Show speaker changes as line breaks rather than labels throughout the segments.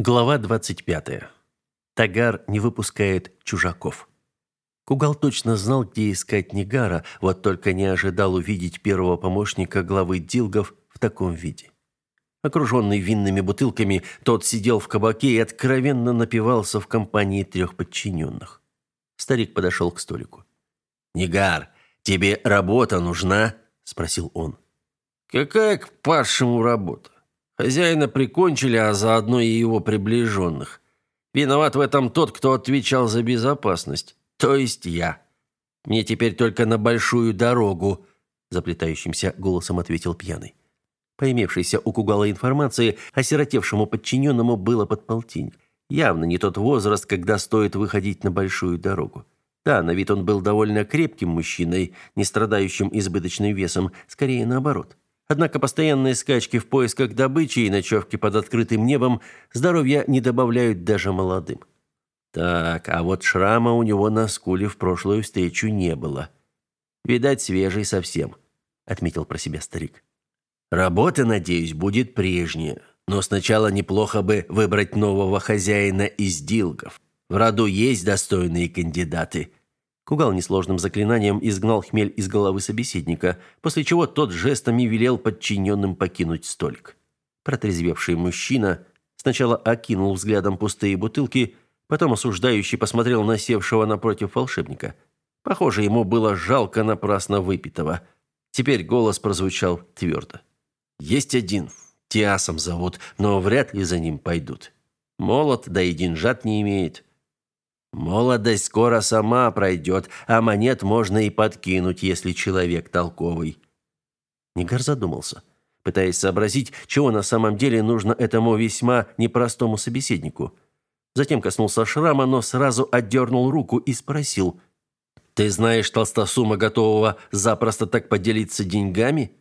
Глава 25. Тагар не выпускает чужаков. Кугал точно знал, где искать Нигара, вот только не ожидал увидеть первого помощника главы Дилгов в таком виде. Окруженный винными бутылками, тот сидел в кабаке и откровенно напивался в компании трех подчиненных. Старик подошел к столику.
«Нигар, тебе работа нужна?» – спросил он.
«Какая к паршему работа? Хозяина прикончили, а заодно и его приближенных. Виноват в этом тот, кто отвечал за безопасность, то есть я. Мне теперь только на большую дорогу, заплетающимся голосом ответил пьяный.
По имевшейся у Кугала информации, осиротевшему подчиненному было под полтинник. Явно не тот возраст, когда стоит выходить на большую дорогу. Да, на вид он был довольно крепким мужчиной, не страдающим избыточным весом, скорее наоборот. Однако постоянные скачки в поисках добычи и ночевки под открытым небом здоровья не добавляют даже молодым. Так, а вот шрама у него на скуле в прошлую встречу не было. Видать, свежий совсем, отметил про себя старик.
Работа, надеюсь, будет прежняя, но сначала неплохо бы выбрать нового хозяина из дилгов. В роду есть достойные кандидаты.
Кугал несложным заклинанием изгнал хмель из головы собеседника, после чего тот жестами велел подчиненным покинуть столик. Протрезвевший мужчина сначала окинул взглядом пустые бутылки, потом осуждающий посмотрел на севшего напротив волшебника. Похоже, ему было жалко напрасно выпитого. Теперь голос прозвучал твердо. «Есть один. Тиасом зовут, но вряд ли за ним пойдут. Молод, да и деньжат не имеет. Молодость скоро сама пройдет, а монет можно и подкинуть, если человек толковый. Нигар задумался, пытаясь сообразить, чего на самом деле нужно этому весьма непростому собеседнику. Затем коснулся шрама, но сразу отдернул руку и спросил: "Ты знаешь толстосума, готового запросто так поделиться деньгами?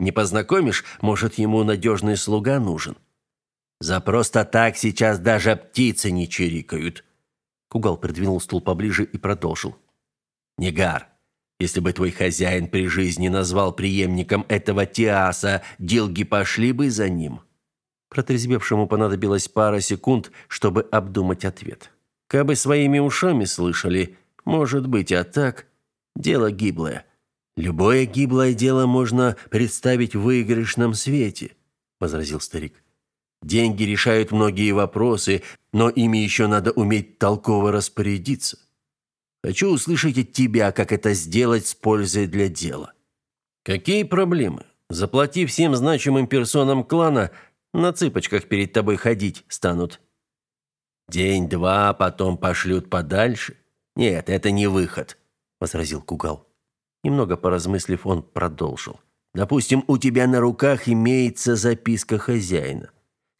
Не познакомишь, может, ему надежный слуга нужен?"
За просто так сейчас даже птицы не чирикают,
Кугал придвинул стул поближе и продолжил.
«Негар, если бы твой хозяин при жизни назвал преемником этого Тиаса, дилги пошли бы за ним».
Протрезвевшему понадобилось пара секунд, чтобы обдумать ответ. Кабы своими ушами слышали, может быть, а так дело гиблое.
Любое гиблое дело можно представить в выигрышном свете, возразил старик. Деньги решают многие вопросы, но ими еще надо уметь толково распорядиться. Хочу услышать от тебя, как это сделать с пользой для дела.
Какие проблемы? Заплати всем значимым персонам клана, на цыпочках перед тобой ходить станут.
День-два, потом пошлют подальше. Нет, это не выход, возразил Кугал.
Немного поразмыслив, он продолжил.
Допустим, у тебя на руках имеется записка хозяина.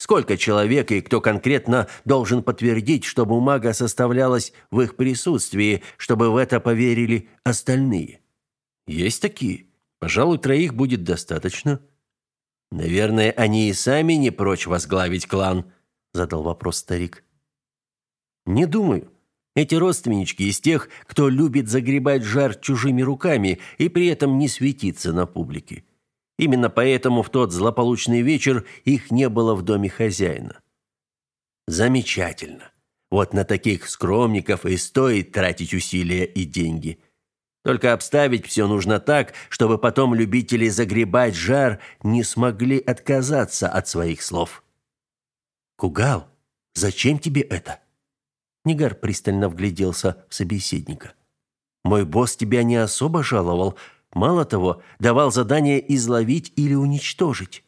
Сколько человек и кто конкретно должен подтвердить, что бумага составлялась в их присутствии, чтобы в это поверили остальные?
Есть такие. Пожалуй, троих будет достаточно.
Наверное, они и сами не прочь возглавить клан, задал вопрос старик.
Не думаю. Эти родственнички из тех, кто любит загребать жар чужими руками и при этом не светиться на публике. Именно поэтому в тот злополучный вечер их не было в доме хозяина.
Замечательно. Вот на таких скромников и стоит тратить усилия и деньги. Только обставить все нужно так, чтобы потом любители загребать жар не смогли отказаться от своих слов.
Кугал, зачем тебе это? Нигар пристально вгляделся в собеседника. Мой босс тебя не особо жаловал, Мало того, давал задание изловить или уничтожить.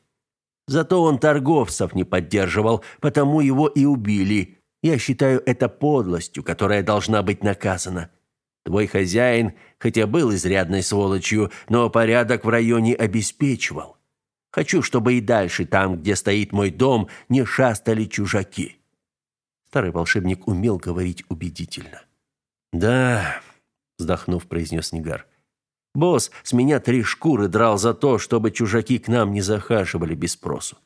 Зато он торговцев не поддерживал, потому его и убили. Я считаю это подлостью, которая должна быть наказана. Твой хозяин, хотя был изрядной сволочью, но порядок в районе обеспечивал. Хочу, чтобы и дальше, там, где стоит мой дом, не шастали чужаки. Старый волшебник умел говорить убедительно. Да, вздохнув, произнес Нигар. Босс с меня три шкуры драл за то, чтобы чужаки к нам не захаживали без спросу.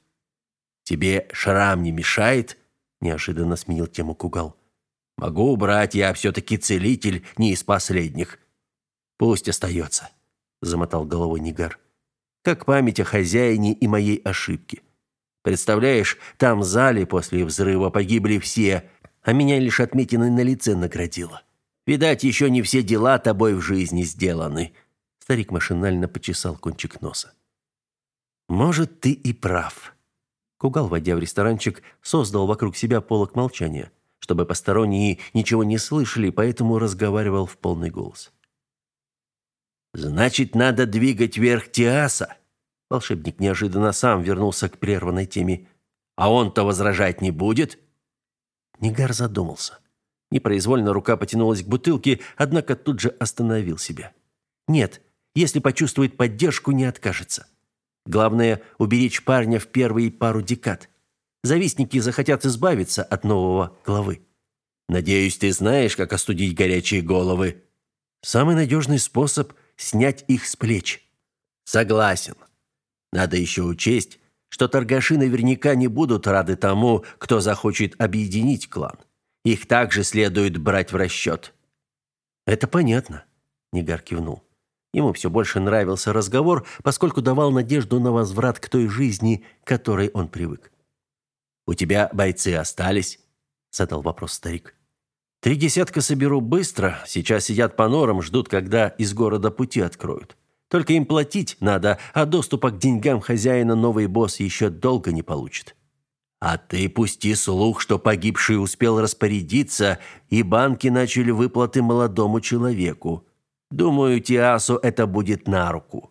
Тебе шрам не мешает? неожиданно сменил тему Кугал.
Могу убрать, я все таки целитель, не из последних. Пусть остается», — замотал головой Нигар. Как память о хозяине и моей ошибке.
Представляешь, там в зале после взрыва погибли все, а меня лишь отметиной на лице наградило. Видать, еще не все дела тобой в жизни сделаны. Старик машинально почесал кончик носа. Может, ты и прав. Кугал, войдя в ресторанчик, создал вокруг себя полог молчания, чтобы посторонние ничего не слышали, поэтому разговаривал в полный голос. Значит, надо двигать вверх Тиаса. Волшебник неожиданно сам вернулся к прерванной теме. А он-то возражать не будет? Нигар задумался. Непроизвольно рука потянулась к бутылке, однако тут же остановил себя. Нет, если почувствует поддержку, не откажется. Главное уберечь парня в первые пару декад. Завистники захотят избавиться от нового главы. Надеюсь, ты знаешь, как остудить горячие головы. Самый надежный способ снять их с плеч. Согласен. Надо еще учесть, что торгаши наверняка не будут рады тому, кто захочет объединить клан. Их также следует брать в расчет». «Это понятно», — Нигар кивнул. Ему все больше нравился разговор, поскольку давал надежду на возврат к той жизни, к которой он привык. «У тебя бойцы остались?» — задал вопрос старик. «Три десятка соберу быстро. Сейчас сидят по норам, ждут, когда из города пути откроют. Только им платить надо, а доступа к деньгам хозяина новый босс еще долго не получит». А ты пусти слух, что погибший успел распорядиться, и банки начали выплаты молодому человеку. Думаю, Тиасу это будет на руку.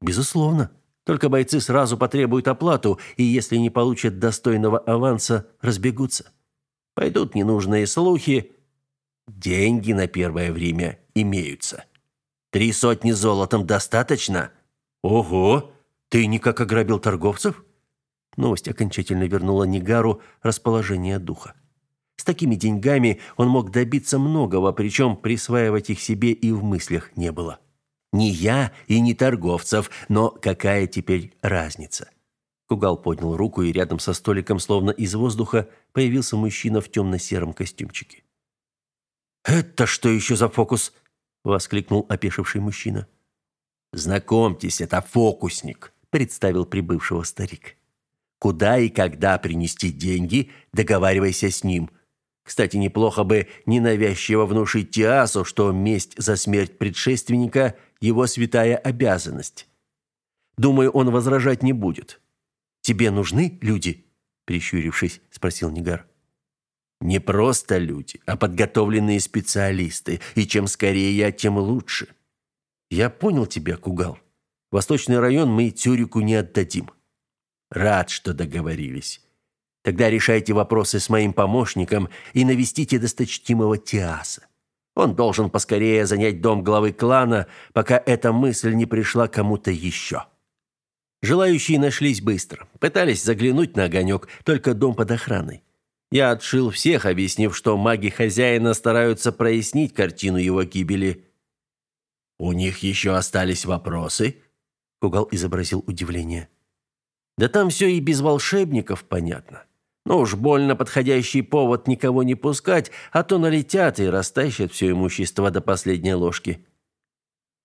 Безусловно. Только бойцы сразу потребуют оплату, и если не получат достойного аванса, разбегутся. Пойдут ненужные слухи. Деньги на первое время имеются. Три сотни золотом достаточно? Ого! Ты никак ограбил торговцев? Новость окончательно вернула Нигару расположение духа. С такими деньгами он мог добиться многого, причем присваивать их себе и в мыслях не было. Не я и не торговцев, но какая теперь разница? Кугал поднял руку, и рядом со столиком, словно из воздуха, появился мужчина в темно-сером костюмчике. «Это что еще за фокус?» — воскликнул опешивший мужчина. «Знакомьтесь, это фокусник», — представил прибывшего старик. Куда и когда принести деньги, договаривайся с ним. Кстати, неплохо бы ненавязчиво внушить Тиасу, что месть за смерть предшественника – его святая обязанность. Думаю, он возражать не будет. «Тебе нужны люди?» – прищурившись, спросил Нигар. «Не просто люди, а подготовленные специалисты, и чем скорее я, тем лучше». «Я понял тебя, Кугал. Восточный район мы Тюрику не отдадим. Рад, что договорились. Тогда решайте вопросы с моим помощником и навестите досточтимого Тиаса. Он должен поскорее занять дом главы клана, пока эта мысль не пришла кому-то еще. Желающие нашлись быстро. Пытались заглянуть на огонек, только дом под охраной. Я отшил всех, объяснив, что маги хозяина стараются прояснить картину его гибели. «У них еще остались вопросы?» Кугал изобразил удивление. Да там все и без волшебников понятно. Но уж больно подходящий повод никого не пускать, а то налетят и растащат все имущество до последней ложки.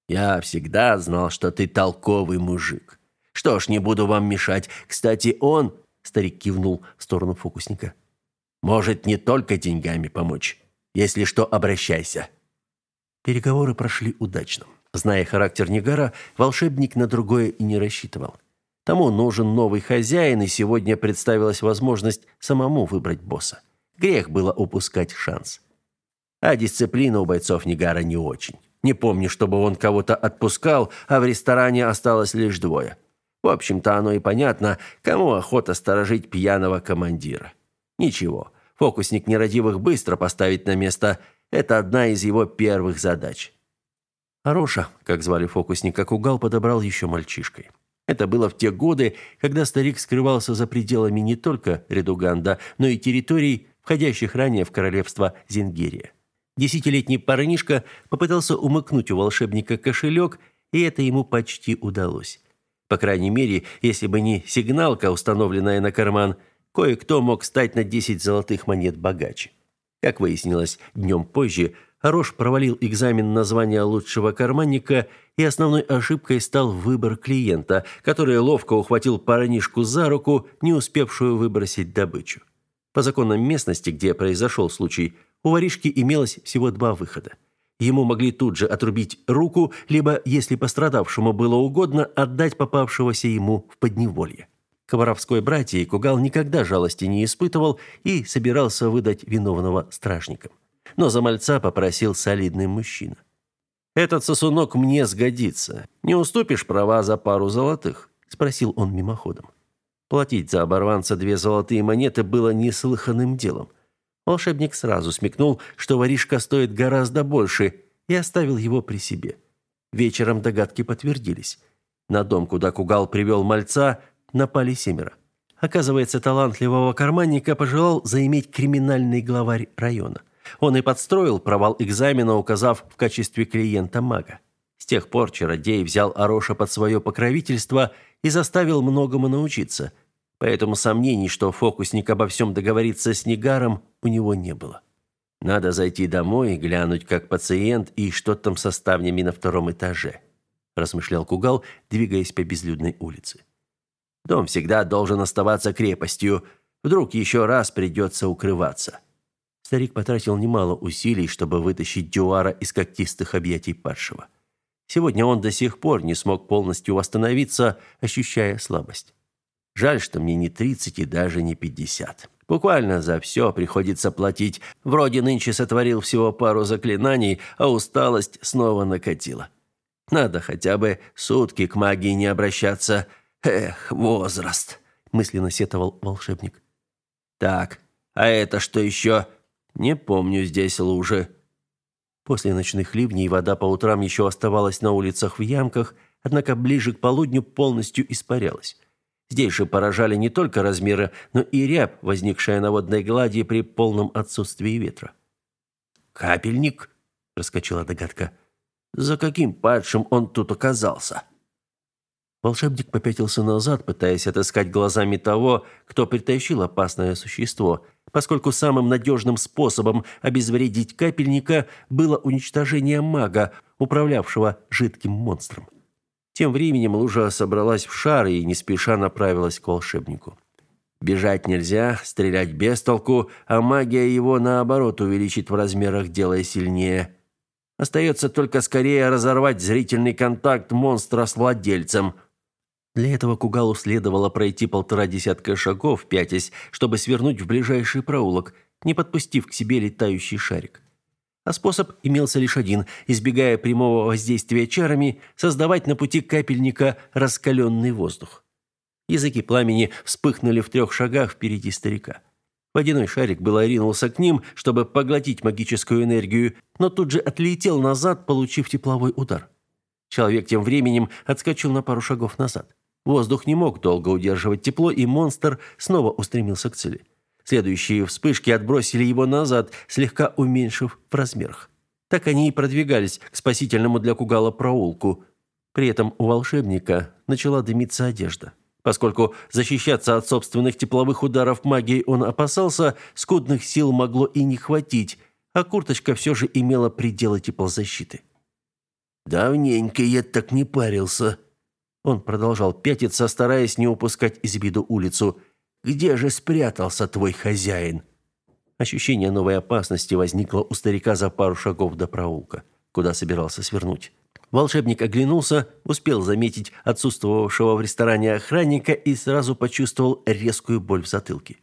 Я всегда знал, что ты толковый мужик. Что ж, не буду вам мешать. Кстати, он, старик кивнул в сторону фокусника, может не только деньгами помочь. Если что, обращайся. Переговоры прошли удачно. Зная характер Нигара, волшебник на другое и не рассчитывал. Тому нужен новый хозяин, и сегодня представилась возможность самому выбрать босса. Грех было упускать шанс. А дисциплина у бойцов Нигара не очень. Не помню, чтобы он кого-то отпускал, а в ресторане осталось лишь двое. В общем-то, оно и понятно, кому охота сторожить пьяного командира. Ничего, фокусник нерадивых быстро поставить на место. Это одна из его первых задач. Ароша, как звали фокусника Кугал, подобрал еще мальчишкой. Это было в те годы, когда старик скрывался за пределами не только Редуганда, но и территорий, входящих ранее в королевство Зингерия. Десятилетний парнишка попытался умыкнуть у волшебника кошелек, и это ему почти удалось. По крайней мере, если бы не сигналка, установленная на карман, кое-кто мог стать на 10 золотых монет богаче. Как выяснилось днем позже,
Орош провалил экзамен на звание лучшего карманника, и основной ошибкой стал выбор клиента, который ловко ухватил парнишку за руку, не успевшую выбросить добычу. По законам местности, где произошел случай, у воришки имелось всего два выхода. Ему могли тут же отрубить руку, либо, если пострадавшему было угодно, отдать попавшегося ему в подневолье. К воровской братье Кугал никогда жалости не испытывал и собирался выдать виновного стражникам но за мальца попросил солидный мужчина. «Этот сосунок мне сгодится. Не уступишь права за пару золотых?» – спросил он мимоходом. Платить за оборванца две золотые монеты было неслыханным делом. Волшебник сразу смекнул, что воришка стоит гораздо больше, и оставил его при себе. Вечером догадки подтвердились. На дом, куда Кугал привел мальца, напали семеро. Оказывается, талантливого карманника пожелал заиметь криминальный главарь района. Он и подстроил провал экзамена, указав в качестве клиента мага. С тех пор чародей взял Ароша под свое покровительство и заставил многому научиться. Поэтому сомнений, что фокусник обо всем договорится с Негаром, у него не было. Надо зайти домой и глянуть, как пациент и что там со ставнями на втором этаже, размышлял Кугал, двигаясь по безлюдной улице. Дом всегда должен оставаться крепостью. Вдруг еще раз придется укрываться. Старик потратил немало усилий, чтобы вытащить Дюара из когтистых объятий падшего. Сегодня он до сих пор не смог полностью восстановиться, ощущая слабость. Жаль, что мне не 30 и даже не 50. Буквально за все приходится платить. Вроде нынче сотворил всего пару заклинаний, а усталость снова накатила. Надо хотя бы сутки к магии не обращаться. Эх, возраст, мысленно сетовал волшебник. Так, а это что еще? Не помню здесь лужи. После ночных ливней вода по утрам еще оставалась на улицах в ямках, однако ближе к полудню полностью испарялась. Здесь же поражали не только размеры, но и рябь, возникшая на водной глади при полном отсутствии ветра. «Капельник?» – проскочила догадка. «За каким падшим он тут оказался?» Волшебник попятился назад, пытаясь отыскать глазами того, кто притащил опасное существо, поскольку самым надежным способом обезвредить капельника было уничтожение мага, управлявшего жидким монстром. Тем временем лужа собралась в шар и не спеша направилась к волшебнику. Бежать нельзя, стрелять без толку, а магия его, наоборот, увеличит в размерах, делая сильнее. Остается только скорее разорвать зрительный контакт монстра с владельцем – для этого Кугалу следовало пройти полтора десятка шагов, пятясь, чтобы свернуть в ближайший проулок, не подпустив к себе летающий шарик. А способ имелся лишь один – избегая прямого воздействия чарами, создавать на пути капельника раскаленный воздух. Языки пламени вспыхнули в трех шагах впереди старика. Водяной шарик было ринулся к ним, чтобы поглотить магическую энергию, но тут же отлетел назад, получив тепловой удар. Человек тем временем отскочил на пару шагов назад. Воздух не мог долго удерживать тепло, и монстр снова устремился к цели. Следующие вспышки отбросили его назад, слегка уменьшив в размерах. Так они и продвигались к спасительному для Кугала проулку. При этом у волшебника начала дымиться одежда. Поскольку защищаться от собственных тепловых ударов магией он опасался, скудных сил могло и не хватить, а курточка все же имела пределы теплозащиты. «Давненько я так не парился», он продолжал пятиться, стараясь не упускать из виду улицу. «Где же спрятался твой хозяин?» Ощущение новой опасности возникло у старика за пару шагов до проулка, куда собирался свернуть. Волшебник оглянулся, успел заметить отсутствовавшего в ресторане охранника и сразу почувствовал резкую боль в затылке.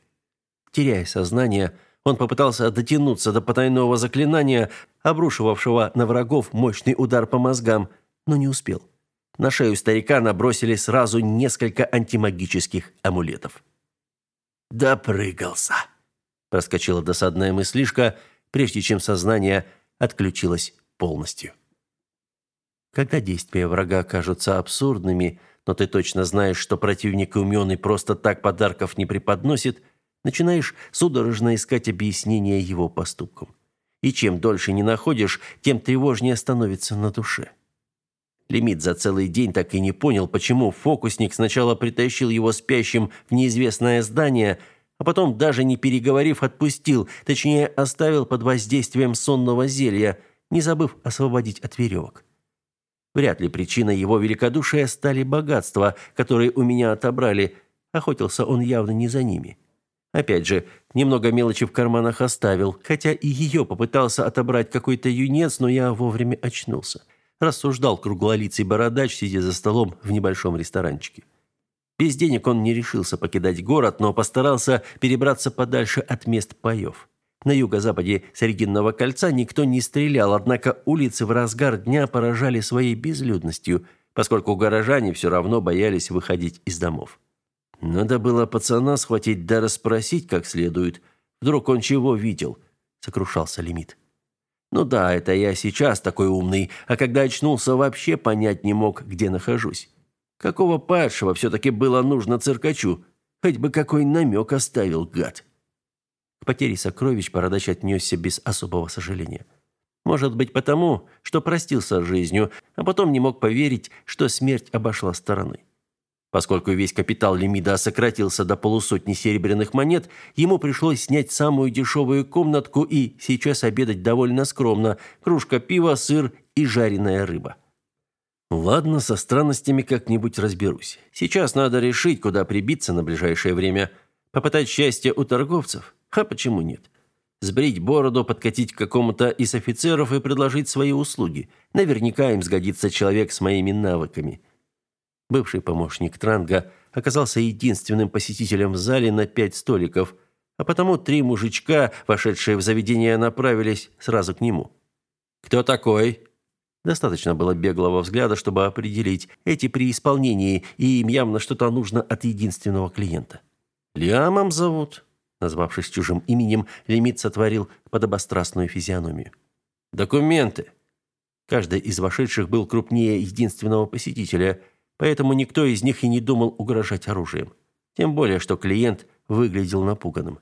Теряя сознание, он попытался дотянуться до потайного заклинания, обрушивавшего на врагов мощный удар по мозгам, но не успел. На шею старика набросили сразу несколько антимагических амулетов. «Допрыгался!» – проскочила досадная мыслишка, прежде чем сознание отключилось полностью. Когда действия врага кажутся абсурдными, но ты точно знаешь, что противник умен и просто так подарков не преподносит, начинаешь судорожно искать объяснение его поступкам. И чем дольше не находишь, тем тревожнее становится на душе. Лимит за целый день так и не понял, почему фокусник сначала притащил его спящим в неизвестное здание, а потом, даже не переговорив, отпустил, точнее, оставил под воздействием сонного зелья, не забыв освободить от веревок. Вряд ли причиной его великодушия стали богатства, которые у меня отобрали. Охотился он явно не за ними. Опять же, немного мелочи в карманах оставил, хотя и ее попытался отобрать какой-то юнец, но я вовремя очнулся. Рассуждал круглолицый бородач, сидя за столом в небольшом ресторанчике. Без денег он не решился покидать город, но постарался перебраться подальше от мест поев. На юго-западе Срединного кольца никто не стрелял, однако улицы в разгар дня поражали своей безлюдностью, поскольку горожане все равно боялись выходить из домов. Надо было пацана схватить да расспросить как следует. Вдруг он чего видел? Сокрушался Лимит. Ну да, это я сейчас такой умный, а когда очнулся, вообще понять не мог, где нахожусь. Какого падшего все-таки было нужно циркачу? Хоть бы какой намек оставил, гад. К потере сокровищ Бородач отнесся без особого сожаления. Может быть, потому, что простился с жизнью, а потом не мог поверить, что смерть обошла стороной. Поскольку весь капитал Лемида сократился до полусотни серебряных монет, ему пришлось снять самую дешевую комнатку и сейчас обедать довольно скромно: кружка пива, сыр и жареная рыба. Ладно, со странностями как-нибудь разберусь. Сейчас надо решить, куда прибиться на ближайшее время. Попытать счастье у торговцев. А почему нет? Сбрить бороду, подкатить к какому-то из офицеров и предложить свои услуги. Наверняка им сгодится человек с моими навыками. Бывший помощник Транга оказался единственным посетителем в зале на пять столиков, а потому три мужичка, вошедшие в заведение, направились сразу к нему. «Кто такой?» Достаточно было беглого взгляда, чтобы определить эти при исполнении, и им явно что-то нужно от единственного клиента. «Лиамом зовут», Назвавшись чужим именем, Лимит сотворил подобострастную физиономию. «Документы!» Каждый из вошедших был крупнее единственного посетителя, поэтому никто из них и не думал угрожать оружием. Тем более, что клиент выглядел напуганным.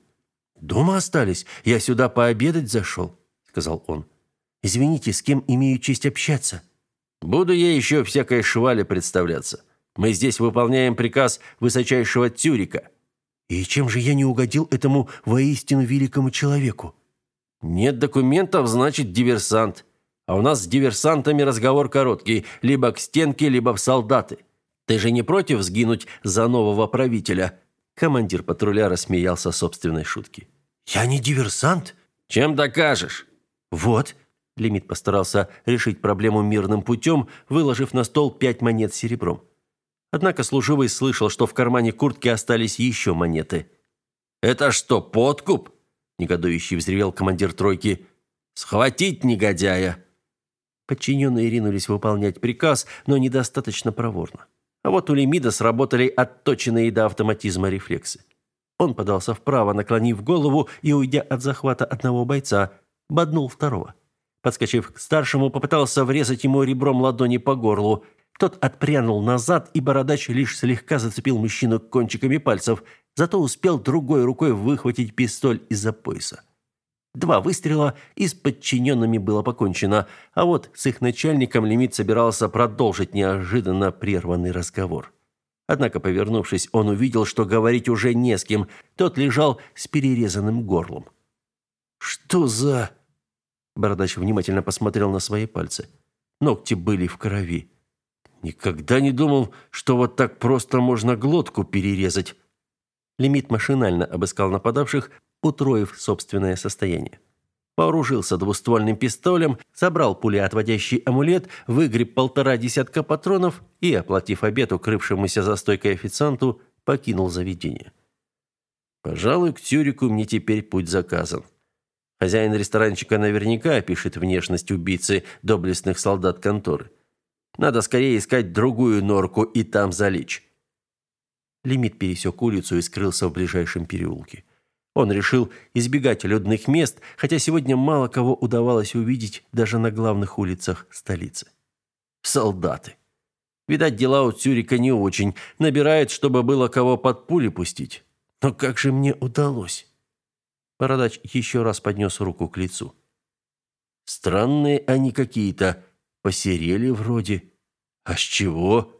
«Дома остались? Я сюда пообедать зашел», — сказал он. «Извините, с кем имею честь общаться?» «Буду я еще всякой швали представляться. Мы здесь выполняем приказ высочайшего Тюрика», и чем же я не угодил этому воистину великому человеку? Нет документов, значит, диверсант. А у нас с диверсантами разговор короткий, либо к стенке, либо в солдаты. Ты же не против сгинуть за нового правителя? Командир патруля рассмеялся собственной шутки. Я не диверсант. Чем докажешь? Вот. Лимит постарался решить проблему мирным путем, выложив на стол пять монет серебром. Однако служивый слышал, что в кармане куртки остались еще монеты. «Это что, подкуп?» – негодующий взревел командир тройки. «Схватить негодяя!» Подчиненные ринулись выполнять приказ, но недостаточно проворно. А вот у Лемида сработали отточенные до автоматизма рефлексы. Он подался вправо, наклонив голову и, уйдя от захвата одного бойца, боднул второго. Подскочив к старшему, попытался врезать ему ребром ладони по горлу – тот отпрянул назад, и бородач лишь слегка зацепил мужчину кончиками пальцев, зато успел другой рукой выхватить пистоль из-за пояса. Два выстрела, и с подчиненными было покончено, а вот с их начальником Лимит собирался продолжить неожиданно прерванный разговор. Однако, повернувшись, он увидел, что говорить уже не с кем, тот лежал с перерезанным горлом. «Что за...» Бородач внимательно посмотрел на свои пальцы. Ногти были в крови. Никогда не думал, что вот так просто можно глотку перерезать. Лимит машинально обыскал нападавших, утроив собственное состояние. Вооружился двуствольным пистолем, собрал пулеотводящий амулет, выгреб полтора десятка патронов и, оплатив обед укрывшемуся за стойкой официанту, покинул заведение. Пожалуй, к Тюрику мне теперь путь заказан. Хозяин ресторанчика наверняка опишет внешность убийцы доблестных солдат конторы. Надо скорее искать другую норку и там залечь. Лимит пересек улицу и скрылся в ближайшем переулке. Он решил избегать людных мест, хотя сегодня мало кого удавалось увидеть даже на главных улицах столицы. Солдаты. Видать, дела у Цюрика не очень. Набирает, чтобы было кого под пули пустить. Но как же мне удалось? Бородач еще раз поднес руку к лицу. Странные они какие-то. Посерели вроде. А с чего?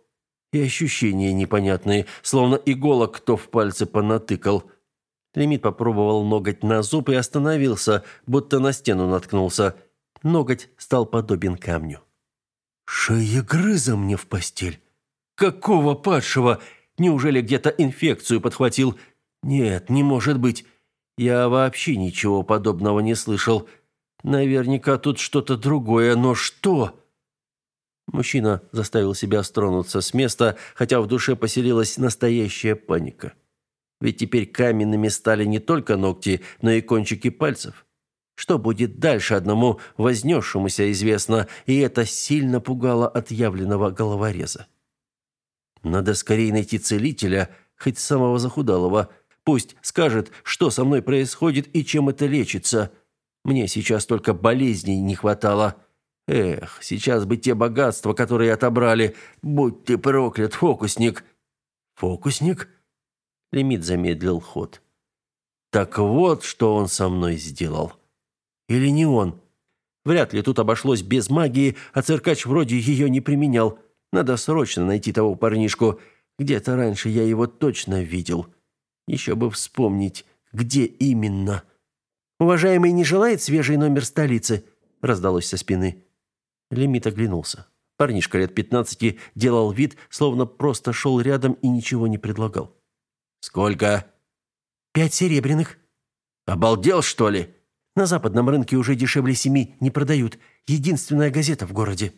И ощущения непонятные, словно иголок кто в пальцы понатыкал. Лимит попробовал ноготь на зуб и остановился, будто на стену наткнулся. ноготь стал подобен камню.
«Шеегрыза мне в постель!»
«Какого падшего? Неужели где-то инфекцию подхватил?» «Нет, не может быть. Я вообще ничего подобного не слышал. Наверняка тут что-то другое, но что?» Мужчина заставил себя стронуться с места, хотя в душе поселилась настоящая паника. Ведь теперь каменными стали не только ногти, но и кончики пальцев. Что будет дальше одному вознесшемуся известно, и это сильно пугало отъявленного головореза. Надо скорее найти целителя, хоть самого захудалого. Пусть скажет, что со мной происходит и чем это лечится. Мне сейчас только болезней не хватало. Эх, сейчас бы те богатства, которые отобрали. Будь ты проклят, фокусник.
Фокусник?
Лимит замедлил ход. Так вот, что он со мной сделал. Или не он? Вряд ли тут обошлось без магии, а циркач вроде ее не применял. Надо срочно найти того парнишку. Где-то раньше я его точно видел. Еще бы вспомнить, где именно. «Уважаемый не желает свежий номер столицы?» раздалось со спины. Лимит оглянулся. Парнишка лет пятнадцати делал вид, словно просто шел рядом и ничего не предлагал.
«Сколько?»
«Пять серебряных».
«Обалдел, что ли?»
«На западном рынке уже дешевле семи не продают. Единственная газета в городе».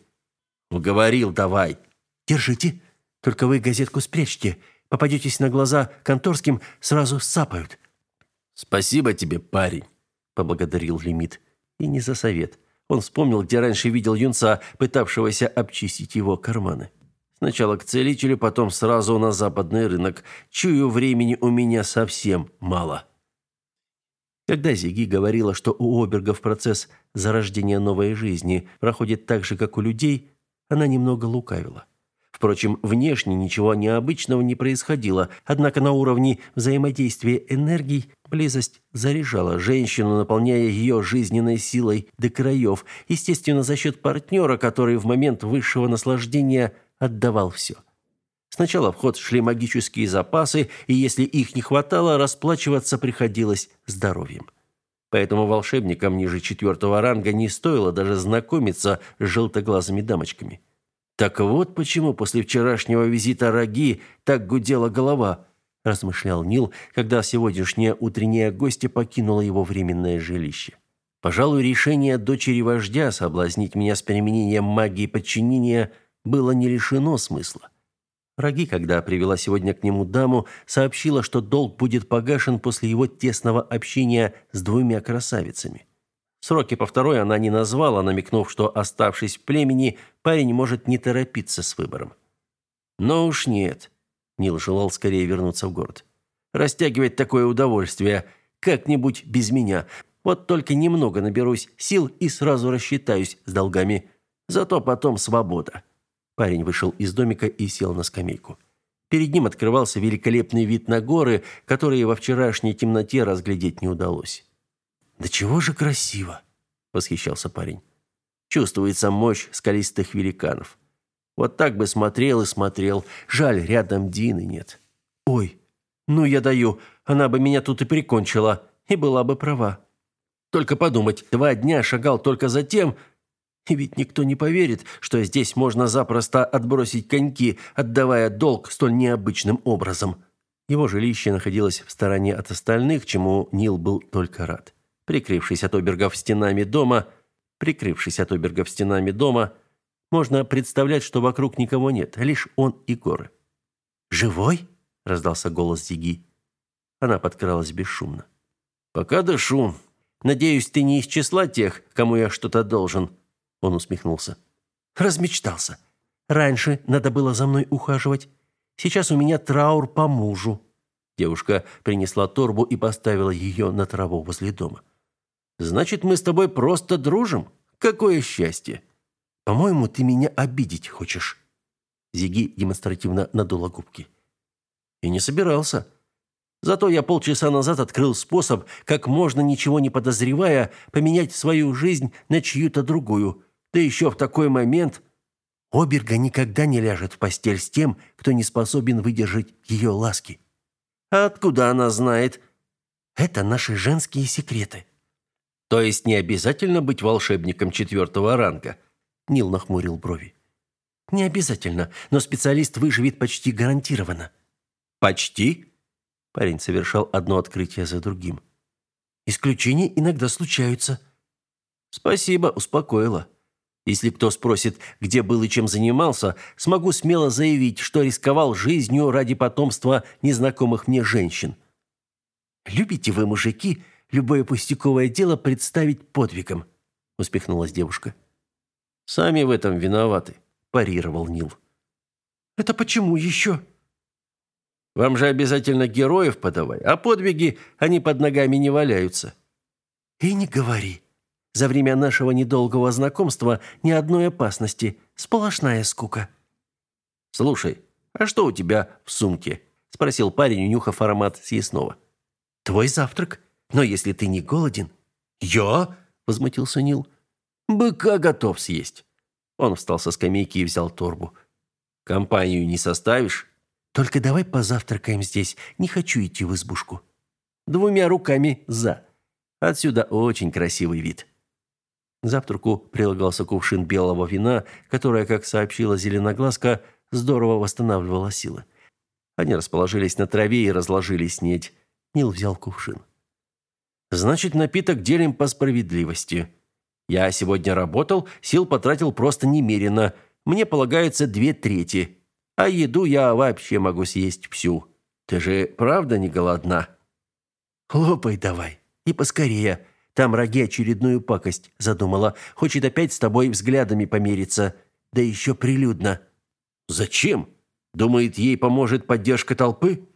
«Уговорил, давай».
«Держите. Только вы газетку спрячьте. Попадетесь на глаза конторским, сразу сапают».
«Спасибо тебе, парень», — поблагодарил Лимит.
И не за совет. Он вспомнил, где раньше видел юнца, пытавшегося обчистить его карманы. Сначала к целителю, потом сразу на западный рынок. Чую, времени у меня совсем мало. Когда Зиги говорила, что у обергов процесс зарождения новой жизни проходит так же, как у людей, она немного лукавила. Впрочем, внешне ничего необычного не происходило, однако на уровне взаимодействия энергий близость заряжала женщину, наполняя ее жизненной силой до краев, естественно, за счет партнера, который в момент высшего наслаждения отдавал все. Сначала в ход шли магические запасы, и если их не хватало, расплачиваться приходилось здоровьем. Поэтому волшебникам ниже четвертого ранга не стоило даже знакомиться с желтоглазыми дамочками. Так вот почему после вчерашнего визита Раги так гудела голова, размышлял Нил, когда сегодняшняя утренняя гостья покинула его временное жилище. Пожалуй, решение дочери вождя соблазнить меня с применением магии подчинения было не лишено смысла. Раги, когда привела сегодня к нему даму, сообщила, что долг будет погашен после его тесного общения с двумя красавицами. Сроки по второй она не назвала, намекнув, что, оставшись в племени, парень может не торопиться с выбором. Но уж нет. Нил желал скорее вернуться в город. Растягивать такое удовольствие как-нибудь без меня. Вот только немного наберусь сил и сразу рассчитаюсь с долгами. Зато потом свобода. Парень вышел из домика и сел на скамейку. Перед ним открывался великолепный вид на горы, которые во вчерашней темноте разглядеть не удалось.
«Да чего же красиво!» – восхищался парень.
«Чувствуется мощь скалистых великанов. Вот так бы смотрел и смотрел. Жаль, рядом Дины нет. Ой, ну я даю, она бы меня тут и прикончила, и была бы права. Только подумать, два дня шагал только за тем, ведь никто не поверит, что здесь можно запросто отбросить коньки, отдавая долг столь необычным образом». Его жилище находилось в стороне от остальных, чему Нил был только рад. Прикрывшись от обергов стенами дома, прикрывшись от обергов стенами дома, можно представлять, что вокруг никого нет, лишь он и горы.
«Живой?»
– раздался голос Зиги. Она подкралась бесшумно.
«Пока дышу.
Надеюсь, ты не из числа тех, кому я что-то должен?» Он усмехнулся.
«Размечтался.
Раньше надо было за мной ухаживать. Сейчас у меня траур по мужу». Девушка принесла торбу и поставила ее на траву возле дома. Значит, мы с тобой просто дружим? Какое счастье.
По-моему, ты меня обидеть хочешь.
Зиги демонстративно надула губки. И не собирался. Зато я полчаса назад открыл способ, как можно ничего не подозревая, поменять свою жизнь на чью-то другую. Да еще в такой момент
Оберга никогда не ляжет в постель с тем, кто не способен выдержать ее ласки.
А откуда она знает?
Это наши женские секреты.
То есть не обязательно быть волшебником четвертого ранга?
Нил нахмурил брови. Не обязательно, но специалист выживет почти гарантированно.
Почти?
Парень совершал одно открытие за другим. Исключения иногда случаются.
Спасибо, успокоила. Если кто спросит, где был и чем занимался, смогу смело заявить, что рисковал жизнью ради потомства незнакомых мне женщин.
Любите вы, мужики, любое пустяковое дело представить подвигом, усмехнулась девушка.
Сами в этом виноваты, парировал Нил.
Это почему еще?»
Вам же обязательно героев подавай, а подвиги они под ногами не валяются.
И не говори. За время нашего недолгого знакомства ни одной опасности, сплошная скука.
Слушай, а что у тебя в сумке? спросил парень, унюхав аромат съестного.
Твой завтрак. Но если ты не голоден,
я? возмутился Нил. Быка готов съесть. Он встал со скамейки и взял торбу. Компанию не составишь?
Только давай позавтракаем здесь. Не хочу идти в избушку.
Двумя руками за. Отсюда очень красивый вид. К завтраку прилагался кувшин белого вина, которое, как сообщила Зеленоглазка, здорово восстанавливало силы. Они расположились на траве и разложили снедь. Нил взял кувшин. Значит, напиток делим по справедливости. Я сегодня работал, сил потратил просто немерено. Мне полагается две трети. А еду я вообще могу съесть всю. Ты же правда не голодна?
Хлопай давай. И поскорее. Там роги очередную пакость задумала. Хочет опять с тобой взглядами помериться. Да еще прилюдно.
Зачем? Думает, ей поможет поддержка толпы?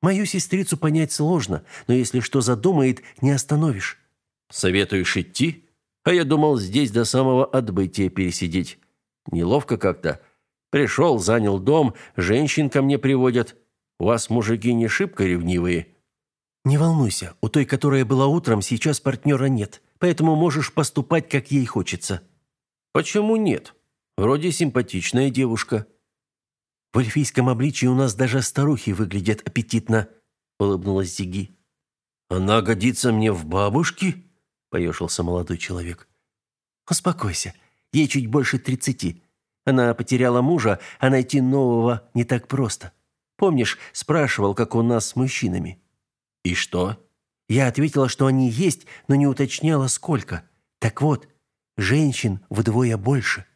Мою сестрицу понять сложно, но если что задумает, не остановишь.
Советуешь идти? А я думал, здесь до самого отбытия пересидеть. Неловко как-то. Пришел, занял дом, женщин ко мне приводят. У вас мужики не шибко ревнивые.
Не волнуйся, у той, которая была утром, сейчас партнера нет, поэтому можешь поступать, как ей хочется.
Почему нет? Вроде симпатичная девушка.
В эльфийском обличии у нас даже старухи выглядят аппетитно, улыбнулась Зиги.
Она годится мне в бабушки? поежился молодой человек.
Успокойся. Ей чуть больше тридцати. Она потеряла мужа, а найти нового не так просто. Помнишь, спрашивал, как у нас с мужчинами?
И что?
Я ответила, что они есть, но не уточняла сколько. Так вот, женщин вдвое больше.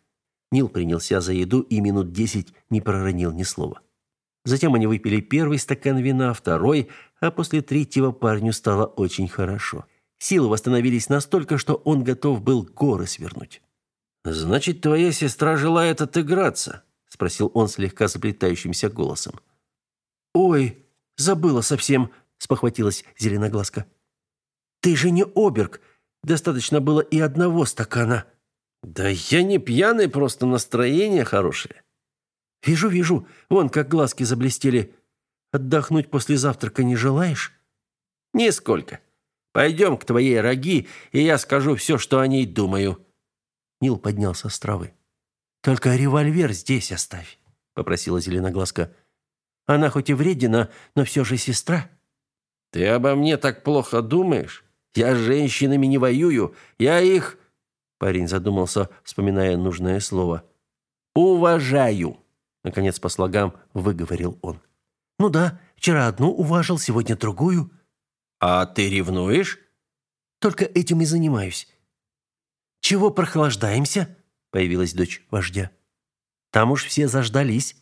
Нил принялся за еду и минут десять не проронил ни слова. Затем они выпили первый стакан вина, второй, а после третьего парню стало очень хорошо. Силы восстановились настолько, что он готов был горы свернуть. Значит, твоя сестра желает отыграться, спросил он слегка заплетающимся голосом.
Ой, забыла совсем, спохватилась зеленоглазка. Ты же не оберг, достаточно было и одного стакана.
Да я не пьяный, просто настроение хорошее.
Вижу, вижу, вон как глазки заблестели. Отдохнуть после завтрака не желаешь?
Нисколько. Пойдем к твоей роги, и я скажу все, что о ней думаю.
Нил поднялся с травы. «Только револьвер здесь оставь», — попросила Зеленоглазка. «Она хоть и вредина, но все же сестра».
«Ты обо мне так плохо думаешь? Я с женщинами не воюю. Я их...» Парень задумался, вспоминая нужное слово. «Уважаю», — наконец по слогам выговорил он.
«Ну да, вчера одну уважил, сегодня другую».
«А ты ревнуешь?»
«Только этим и занимаюсь. Чего прохлаждаемся? Появилась дочь вождя. Там уж все заждались.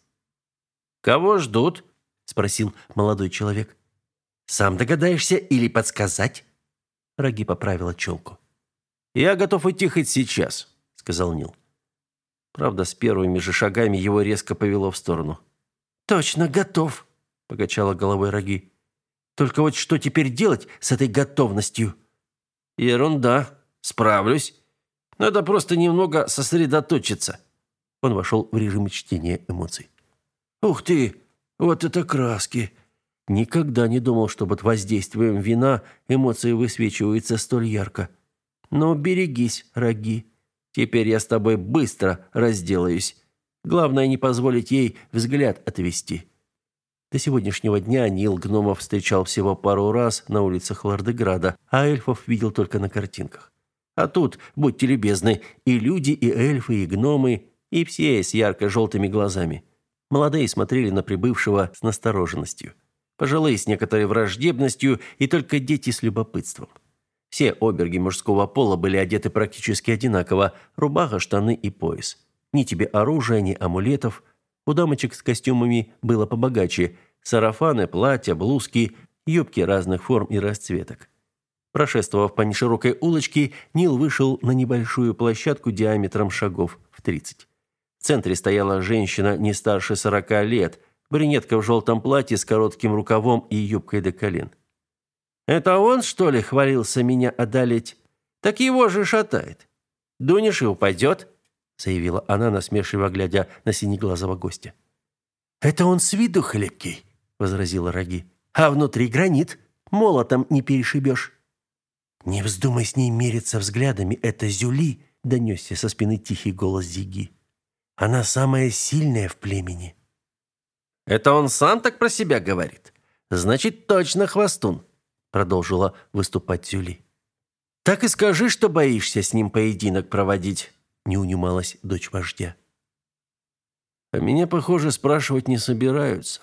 Кого ждут?
спросил молодой человек. Сам догадаешься или подсказать? Раги поправила челку.
Я готов идти хоть сейчас, сказал Нил. Правда, с первыми же шагами его резко повело в сторону.
Точно готов, покачала головой Раги. Только вот что теперь делать с этой готовностью?
Ерунда, справлюсь. Надо просто немного сосредоточиться. Он вошел в режим чтения эмоций.
Ух ты, вот это краски.
Никогда не думал, что под воздействием вина эмоции высвечиваются столь ярко. Но берегись, роги. Теперь я с тобой быстро разделаюсь. Главное не позволить ей взгляд отвести. До сегодняшнего дня Нил гномов встречал всего пару раз на улицах Лордеграда, а эльфов видел только на картинках. А тут, будьте любезны, и люди, и эльфы, и гномы, и все с ярко-желтыми глазами. Молодые смотрели на прибывшего с настороженностью. Пожилые с некоторой враждебностью, и только дети с любопытством. Все оберги мужского пола были одеты практически одинаково: рубаха, штаны и пояс. Ни тебе оружия, ни амулетов. У дамочек с костюмами было побогаче: сарафаны, платья, блузки, юбки разных форм и расцветок. Прошествовав по неширокой улочке, Нил вышел на небольшую площадку диаметром шагов в тридцать. В центре стояла женщина не старше сорока лет, брюнетка в желтом платье с коротким рукавом и юбкой до колен. Это он, что ли, хвалился меня одолеть? Так его же шатает. Дунешь и упадет, заявила она, насмешливо глядя на синеглазого гостя.
Это он с виду хлебкий, возразила Раги. А внутри гранит, молотом не перешибешь. Не вздумай с ней мериться взглядами, это Зюли, донесся со спины тихий голос Зиги. Она самая сильная в племени.
Это он сам так про себя говорит. Значит, точно хвостун продолжила выступать Зюли. Так и скажи, что боишься с ним поединок проводить, не унималась дочь вождя. А меня, похоже, спрашивать не собираются.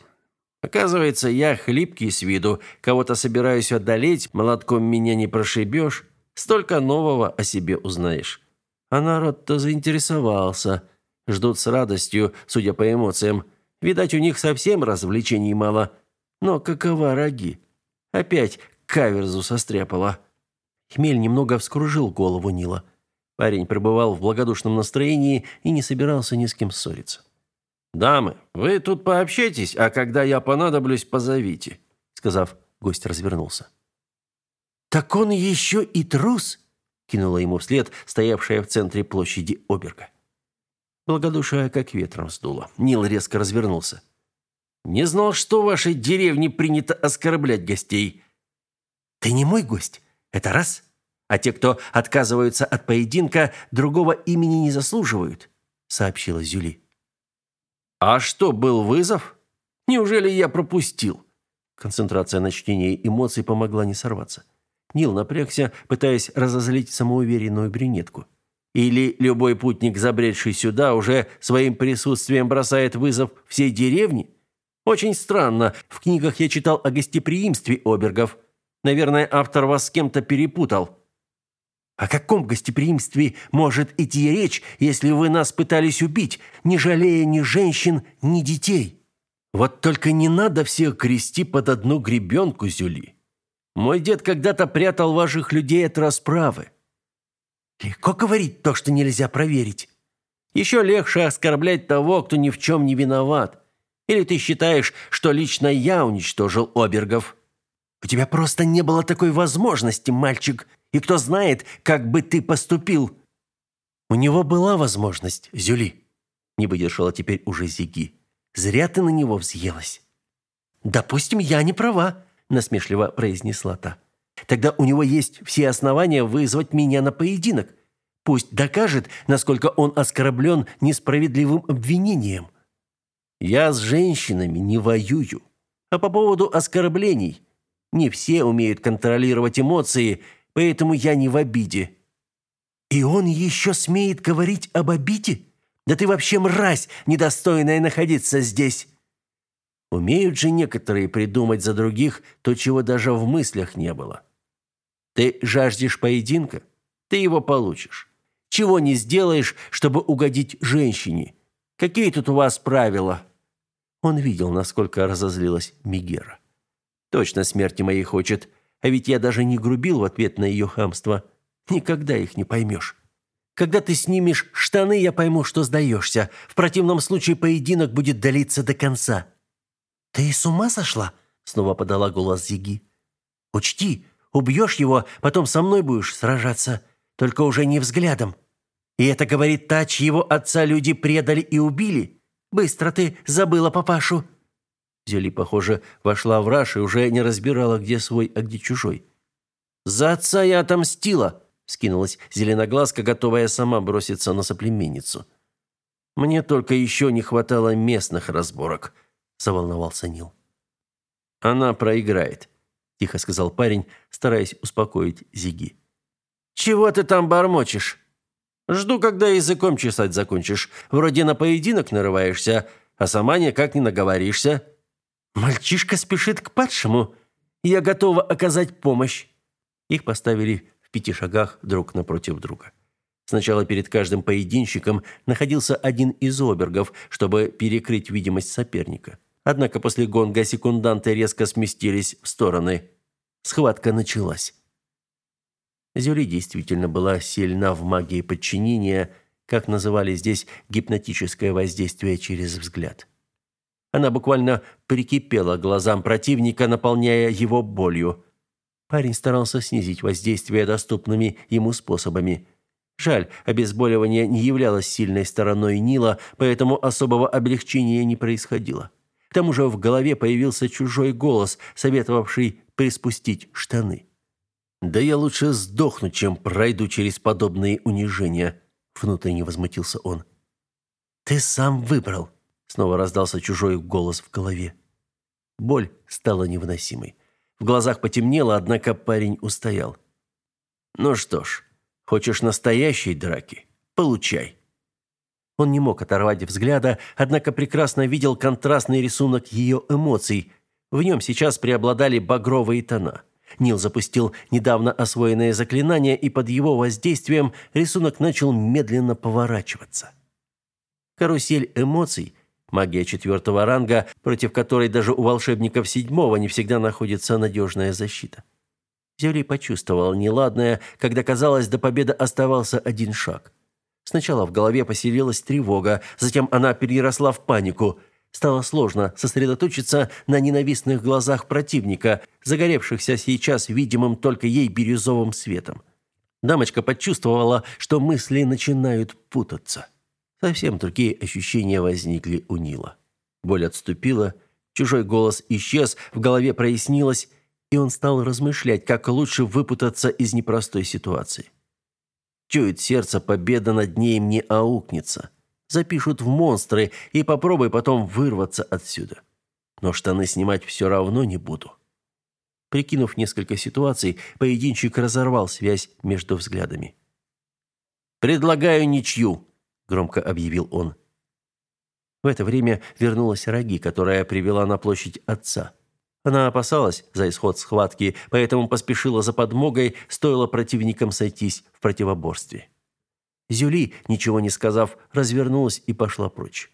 Оказывается, я хлипкий с виду, кого-то собираюсь одолеть, молотком меня не прошибешь, столько нового о себе узнаешь. А народ-то заинтересовался, ждут с радостью, судя по эмоциям. Видать, у них совсем развлечений мало. Но какова роги? Опять каверзу состряпала. Хмель немного вскружил голову Нила. Парень пребывал в благодушном настроении и не собирался ни с кем ссориться. «Дамы, вы тут пообщайтесь, а когда я понадоблюсь, позовите», сказав, гость развернулся.
«Так он еще и трус!» кинула ему вслед стоявшая в центре площади Оберга.
Благодушие как ветром сдуло. Нил резко развернулся. «Не знал, что в вашей деревне принято оскорблять гостей»,
ты не мой гость. Это раз. А те, кто отказываются от поединка, другого имени не заслуживают, сообщила Зюли.
А что, был вызов? Неужели я пропустил? Концентрация на чтении эмоций помогла не сорваться. Нил напрягся, пытаясь разозлить самоуверенную брюнетку. Или любой путник, забредший сюда, уже своим присутствием бросает вызов всей деревне? Очень странно. В книгах я читал о гостеприимстве обергов – Наверное, автор вас с кем-то перепутал.
О каком гостеприимстве может идти речь, если вы нас пытались убить, не жалея ни женщин, ни детей?
Вот только не надо всех грести под одну гребенку, Зюли. Мой дед когда-то прятал ваших людей от расправы.
Легко говорить то, что нельзя проверить.
Еще легче оскорблять того, кто ни в чем не виноват. Или ты считаешь, что лично я уничтожил обергов?»
У тебя просто не было такой возможности, мальчик. И кто знает, как бы ты поступил. У него была возможность, Зюли. Не выдержала теперь уже Зиги. Зря ты на него взъелась. Допустим, я не права, насмешливо произнесла та. Тогда у него есть все основания вызвать меня на поединок. Пусть докажет, насколько он оскорблен несправедливым обвинением.
Я с женщинами не воюю. А по поводу оскорблений не все умеют контролировать эмоции, поэтому я не в обиде.
И он еще смеет говорить об обиде? Да ты вообще мразь, недостойная находиться здесь.
Умеют же некоторые придумать за других то, чего даже в мыслях не было. Ты жаждешь поединка? Ты его получишь. Чего не сделаешь, чтобы угодить женщине? Какие тут у вас правила? Он видел, насколько разозлилась Мигера. Точно смерти моей хочет. А ведь я даже не грубил в ответ на ее хамство. Никогда их не поймешь. Когда ты снимешь штаны, я пойму, что сдаешься. В противном случае поединок будет длиться до конца».
«Ты с ума сошла?» — снова подала голос Зиги. «Учти, убьешь его, потом со мной будешь сражаться, только уже не взглядом. И это говорит та, чьего отца люди предали и убили. Быстро ты забыла папашу».
Зели, похоже, вошла в раж и уже не разбирала, где свой, а где чужой. «За отца я отомстила!» — скинулась зеленоглазка, готовая сама броситься на соплеменницу. «Мне только еще не хватало местных разборок», — заволновался Нил. «Она проиграет», — тихо сказал парень, стараясь успокоить Зиги.
«Чего ты там бормочешь?» «Жду, когда языком чесать закончишь. Вроде на поединок нарываешься, а сама никак не наговоришься». «Мальчишка спешит к падшему. Я готова оказать помощь». Их поставили в пяти шагах друг напротив друга. Сначала перед каждым поединщиком находился один из обергов, чтобы перекрыть видимость соперника. Однако после гонга секунданты резко сместились в стороны. Схватка началась. Зюли действительно была сильна в магии подчинения, как называли здесь гипнотическое воздействие через взгляд. Она буквально прикипела глазам противника, наполняя его болью. Парень старался снизить воздействие доступными ему способами. Жаль, обезболивание не являлось сильной стороной Нила, поэтому особого облегчения не происходило. К тому же в голове появился чужой голос, советовавший приспустить штаны. «Да я лучше сдохну, чем пройду через подобные унижения», — внутренне возмутился он. «Ты сам выбрал», — снова раздался чужой голос в голове. Боль стала невыносимой. В глазах потемнело, однако парень устоял. «Ну что ж, хочешь настоящей драки? Получай». Он не мог оторвать взгляда, однако прекрасно видел контрастный рисунок ее эмоций. В нем сейчас преобладали багровые тона. Нил запустил недавно освоенное заклинание, и под его воздействием рисунок начал медленно поворачиваться. Карусель эмоций, магия четвертого ранга, против которой даже у волшебников седьмого не всегда находится надежная защита. Зевли почувствовал неладное, когда казалось, до победы оставался один шаг. Сначала в голове поселилась тревога, затем она переросла в панику – Стало сложно сосредоточиться на ненавистных глазах противника, загоревшихся сейчас видимым только ей бирюзовым светом. Дамочка почувствовала, что мысли начинают путаться. Совсем другие ощущения возникли у Нила. Боль отступила, чужой голос исчез, в голове прояснилось, и он стал размышлять, как лучше выпутаться из непростой ситуации. Чует сердце, победа над ней не аукнется запишут в монстры и попробуй потом вырваться отсюда. Но штаны снимать все равно не буду. Прикинув несколько ситуаций, поединчик разорвал связь между взглядами. «Предлагаю ничью», — громко объявил он. В это время вернулась Раги, которая привела на площадь отца. Она опасалась за исход схватки, поэтому поспешила за подмогой, стоило противникам сойтись в противоборстве. Зюли, ничего не сказав, развернулась и пошла прочь.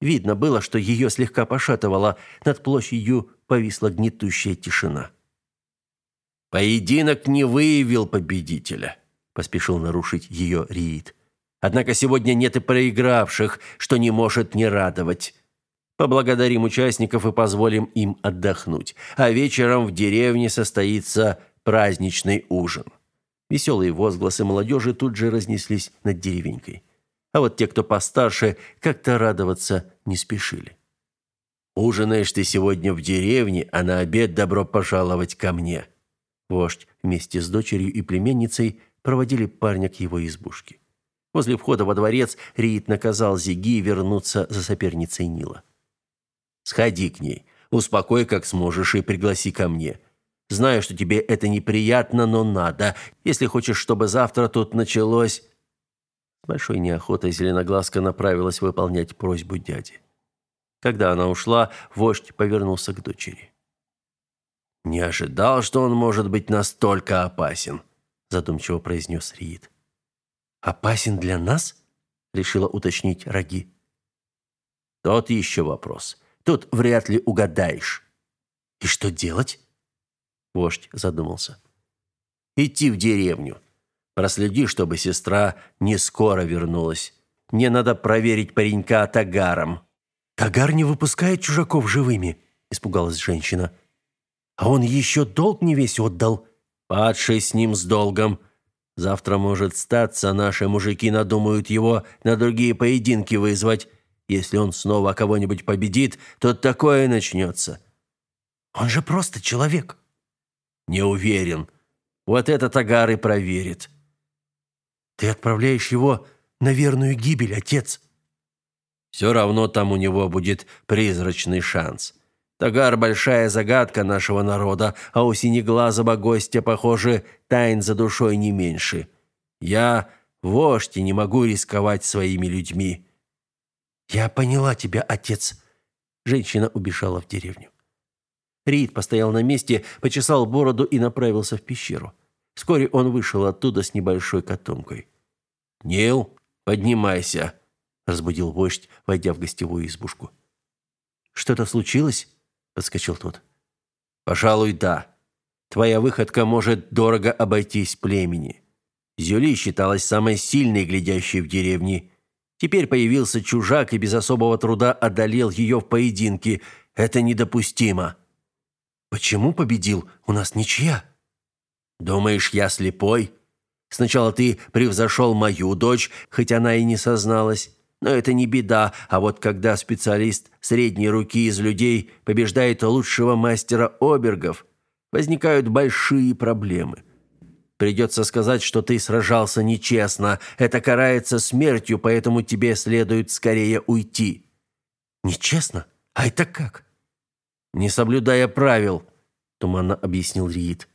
Видно было, что ее слегка пошатывало, над площадью повисла гнетущая тишина.
«Поединок не выявил победителя», – поспешил нарушить ее Риит. «Однако сегодня нет и проигравших, что не может не радовать. Поблагодарим участников и позволим им отдохнуть, а вечером в деревне состоится праздничный ужин». Веселые возгласы молодежи тут же разнеслись над деревенькой. А вот те, кто постарше, как-то радоваться не спешили. «Ужинаешь ты сегодня в деревне, а на обед добро пожаловать ко мне». Вождь вместе с дочерью и племенницей проводили парня к его избушке. Возле входа во дворец Риит наказал Зиги вернуться за соперницей Нила. «Сходи к ней, успокой как сможешь и пригласи ко мне. Знаю, что тебе это неприятно, но надо, если хочешь, чтобы завтра тут началось...» С большой неохотой Зеленоглазка направилась выполнять просьбу дяди. Когда она ушла, вождь повернулся к дочери. «Не ожидал, что он может быть настолько опасен», задумчиво произнес Риит. «Опасен для нас?» решила уточнить Раги. «Тот еще вопрос. Тут вряд ли угадаешь». «И что делать?» Вождь задумался. «Идти в деревню. Проследи, чтобы сестра не скоро вернулась. Мне надо проверить паренька тагаром».
«Тагар не выпускает чужаков живыми», – испугалась женщина. «А он еще долг не весь отдал».
«Падший с ним с долгом. Завтра, может, статься, наши мужики надумают его на другие поединки вызвать. Если он снова кого-нибудь победит, то такое начнется».
«Он же просто человек»,
не уверен. Вот этот Агар и проверит.
Ты отправляешь его на верную гибель, отец.
Все равно там у него будет призрачный шанс. Тагар – большая загадка нашего народа, а у синеглазого гостя, похоже, тайн за душой не меньше. Я вождь и не могу рисковать своими людьми».
«Я поняла тебя, отец». Женщина убежала в деревню. Рид постоял на месте, почесал бороду и направился в пещеру. Вскоре он вышел оттуда с небольшой котомкой.
«Нил, поднимайся», — разбудил вождь, войдя в гостевую избушку.
«Что-то случилось?» — подскочил тот.
«Пожалуй, да. Твоя выходка может дорого обойтись племени. Зюли считалась самой сильной, глядящей в деревне. Теперь появился чужак и без особого труда одолел ее в поединке. Это недопустимо».
«Почему победил? У нас ничья».
«Думаешь, я слепой? Сначала ты превзошел мою дочь, хоть она и не созналась. Но это не беда, а вот когда специалист средней руки из людей побеждает лучшего мастера обергов, возникают большие проблемы. Придется сказать, что ты сражался нечестно. Это карается смертью, поэтому тебе следует скорее уйти».
«Нечестно? А это как?»
«Не соблюдая правил», — туманно объяснил Риит.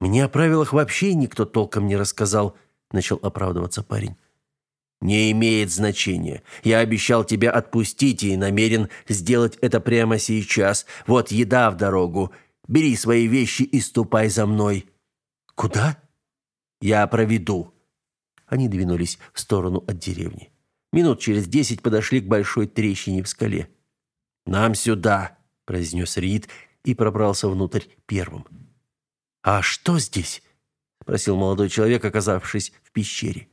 «Мне о правилах вообще никто толком не рассказал», — начал оправдываться парень.
«Не имеет значения. Я обещал тебя отпустить и намерен сделать это прямо сейчас. Вот еда в дорогу. Бери свои вещи и ступай за мной».
«Куда?»
«Я проведу».
Они двинулись в сторону от деревни. Минут через десять подошли к большой трещине в скале.
«Нам сюда», — произнес Рид и пробрался внутрь первым.
«А что здесь?» — спросил молодой человек, оказавшись в пещере.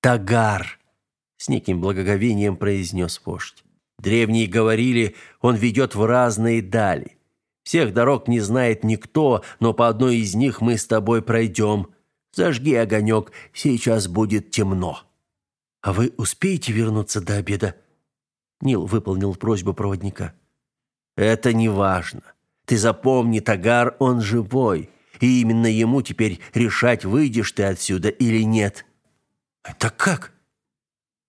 «Тагар», — с неким благоговением произнес вождь. «Древние говорили, он ведет в разные дали. Всех дорог не знает никто, но по одной из них мы с тобой пройдем. Зажги огонек, сейчас будет темно».
«А вы успеете вернуться до обеда?» Нил выполнил просьбу проводника.
«Это не важно. Ты запомни, Тагар, он живой, и именно ему теперь решать, выйдешь ты отсюда или нет».
«Это как?»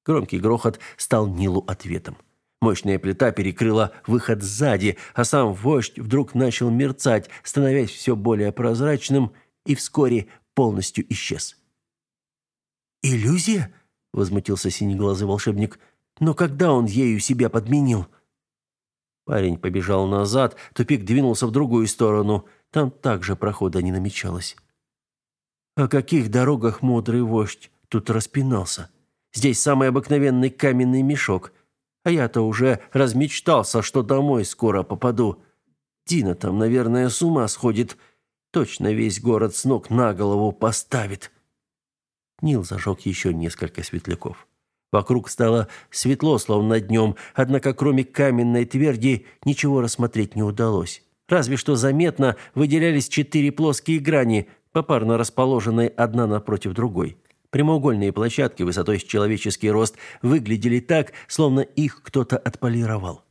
Громкий грохот стал Нилу ответом. Мощная плита перекрыла выход сзади, а сам вождь вдруг начал мерцать, становясь все более прозрачным и вскоре полностью исчез.
«Иллюзия?» — возмутился синеглазый волшебник. «Но когда он ею себя подменил?»
Парень побежал назад, тупик двинулся в другую сторону. Там также прохода не намечалось.
«О каких дорогах мудрый вождь тут распинался? Здесь самый обыкновенный каменный мешок. А я-то уже размечтался, что домой скоро попаду. Дина там, наверное, с ума сходит. Точно весь город с ног на голову поставит.
Нил зажег еще несколько светляков. Вокруг стало светло, словно днем, однако кроме каменной тверди ничего рассмотреть не удалось. Разве что заметно выделялись четыре плоские грани, попарно расположенные одна напротив другой. Прямоугольные площадки высотой с человеческий рост выглядели так, словно их кто-то отполировал.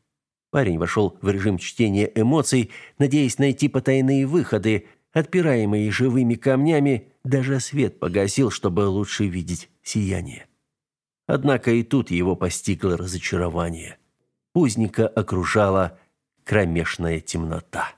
Парень вошел в режим чтения эмоций, надеясь найти потайные выходы, отпираемые живыми камнями, даже свет погасил, чтобы лучше видеть сияние. Однако и тут его постигло разочарование. Узника окружала кромешная темнота.